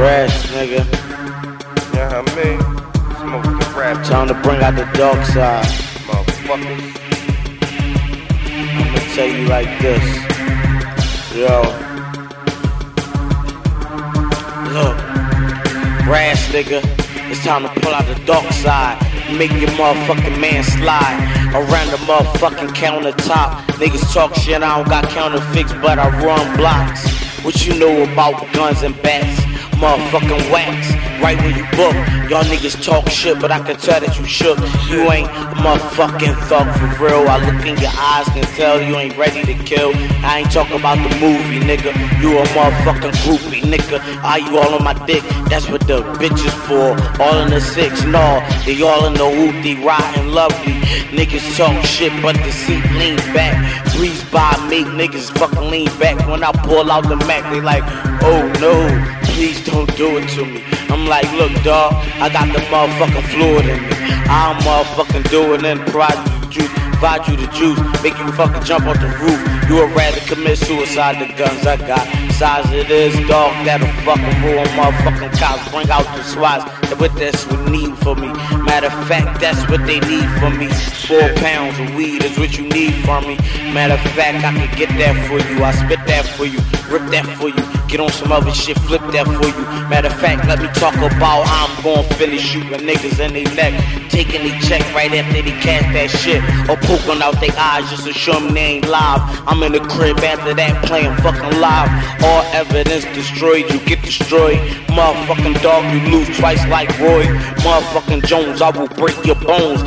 Rest, nigga. Yeah, I mean, smoke the rap, Time to bring out the dark side. motherfuckers. I'ma tell you like this. Yo. Look. Brass nigga. It's time to pull out the dark side. Make your motherfucking man slide around the motherfucking countertop. Niggas talk shit, I don't got counterfeits, but I run blocks. What you know about guns and bats? Motherfucking wax. Right when you book, y'all niggas talk shit, but I can tell that you shook. You ain't a motherfucking thug for real. I look in your eyes, can tell you ain't ready to kill. I ain't talking about the movie, nigga. You a motherfucking groupie, nigga. Are you all on my dick? That's what the bitches for. All in the six, no. They all in the hoopty, riding lovely. Niggas talk shit, but the seat lean back. Breeze by me, niggas fucking lean back. When I pull out the Mac, they like, oh no, please don't do it to me. I'm like, look, dog, I got the motherfucking fluid in me. I'm motherfucking doing and provide you provide you the juice, make you fucking jump off the roof. You would rather commit suicide than guns I got. Size it is, dog, that'll fucking ruin motherfucking cops. Bring out the swats, that's what need for me. Matter of fact, that's what they need from me. Four pounds of weed is what you need from me. Matter of fact, I can get that for you. I spit that for you, rip that for you. Get on some other shit, flip that for you. Matter of fact, let me talk about how I'm gonna finish shooting niggas in their neck. Taking they check right after they catch that shit. Or poking out their eyes just to show them they ain't live. I'm in the crib after that playing fucking live. All evidence destroyed, you get destroyed. Motherfucking dog, you lose twice like Roy. Motherfucking Jones, I will break your bones.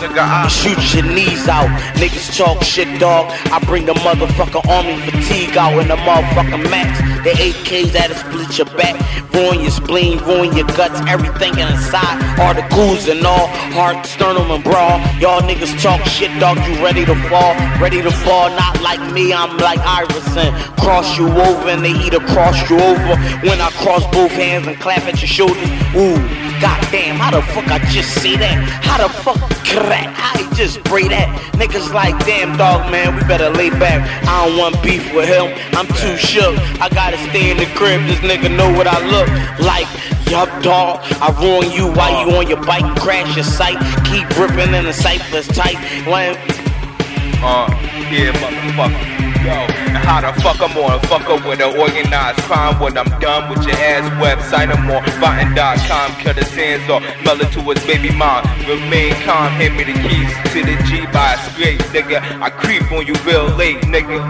Nigga, I Shoot your knees out. Niggas talk shit, dog. I bring the motherfucking army fatigue out in the motherfucking max. The AKs that'll split your back, ruin your spleen, ruin your guts, everything inside. Articles and all, heart, sternum, and bra. Y'all niggas talk shit, dog. You ready to fall? Ready to fall? Not like me, I'm like Iverson. Cross you over and they either cross you over. When I cross both hands and clap at your shoulders, ooh. Goddamn, how the fuck I just see that? How the fuck crack? I just spray that? Niggas like, damn dog, man, we better lay back. I don't want beef with him. I'm too shook. I gotta stay in the crib. This nigga know what I look like. Yup, dog. I ruin you while you on your bike crash your sight. Keep ripping and the cypher's tight. When Uh, yeah, motherfucker. And how the fuck I'm on? Fuck up with an organized crime when I'm done with your ass website. I'm on Button.com, cut his hands off, meld it to his baby mom. Remain calm, hand me the keys to the G by a straight, nigga. I creep on you real late, nigga.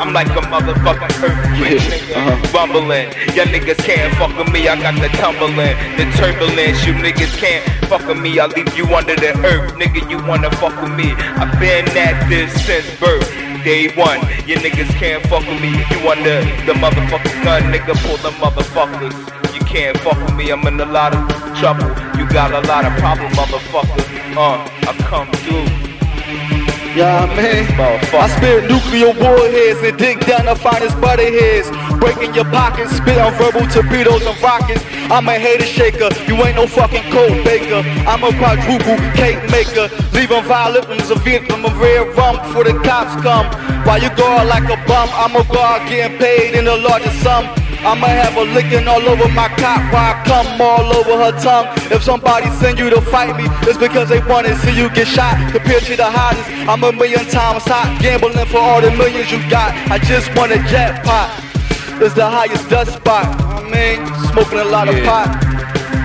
I'm like a motherfucking earthquake, nigga. Uh-huh. Rumbling, y'all niggas can't fuck with me. I got the tumbling, the turbulence. You niggas can't fuck with me. I'll leave you under the earth, nigga. You wanna fuck with me? I've been at this since birth day one. You niggas can't fuck with me. You under the motherfucking gun, nigga. Pull the motherfuckers. You can't fuck with me. I'm in a lot of trouble. You got a lot of problem, motherfuckers. Uh, I come through. Yeah, man. Motherfucker. I spit nuclear warheads and dig down the finest butterheads. Breaking your pockets, spit on verbal torpedoes and rockets. I'm a hater shaker, you ain't no fucking cold baker. I'm a quadruple cake maker. Leaving violins a victim of red rum before the cops come. While you out like a bum, I'ma go getting paid in the largest sum. I'ma have a licking all over my cock while I come all over her tongue. If somebody send you to fight me, it's because they wanna see you get shot. Compared to the hottest, I'm a million times hot. Gambling for all the millions you got. I just want a jackpot. It's the highest dust spot. I mean, smoking a lot of pot.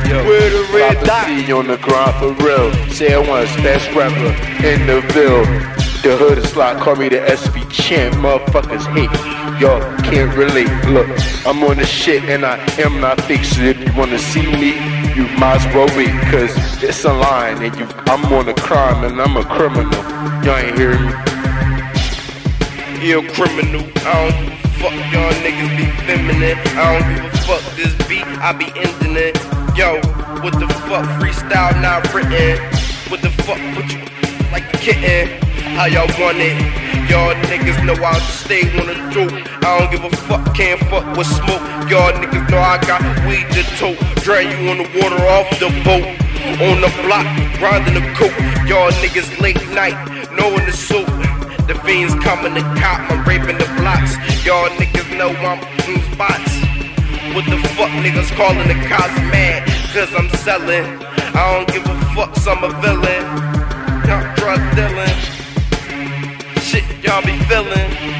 Yo, Where the red dot? see you on the grind for real. Say I want best rapper in the ville. The hood is like, call me the SB champ. Motherfuckers hate. Y'all can't relate. Look, I'm on the shit and I am not fake. So if you wanna see me, you might as well wait. Cause it's a line and you, I'm on a crime and I'm a criminal. Y'all ain't hearing me. Ill criminal. I don't give a fuck, y'all niggas be feminine. I don't give a fuck this beat, I be ending it. Yo, what the fuck, freestyle not written. What the fuck, put you like a kitten? How y'all want it? Y'all niggas know I stay on the dope. I don't give a fuck, can't fuck with smoke. Y'all niggas know I got weed to tote. Drain you on the water off the boat. On the block, grinding the coke. Y'all niggas late night, knowing the soap. The fiends coming to cop, I'm raping the blocks. Y'all niggas know I'm in spots. What the fuck niggas calling the cops mad? Cause I'm selling. I don't give a fuck, so I'm a villain. Y'all drug dealing. Shit, y'all be feeling.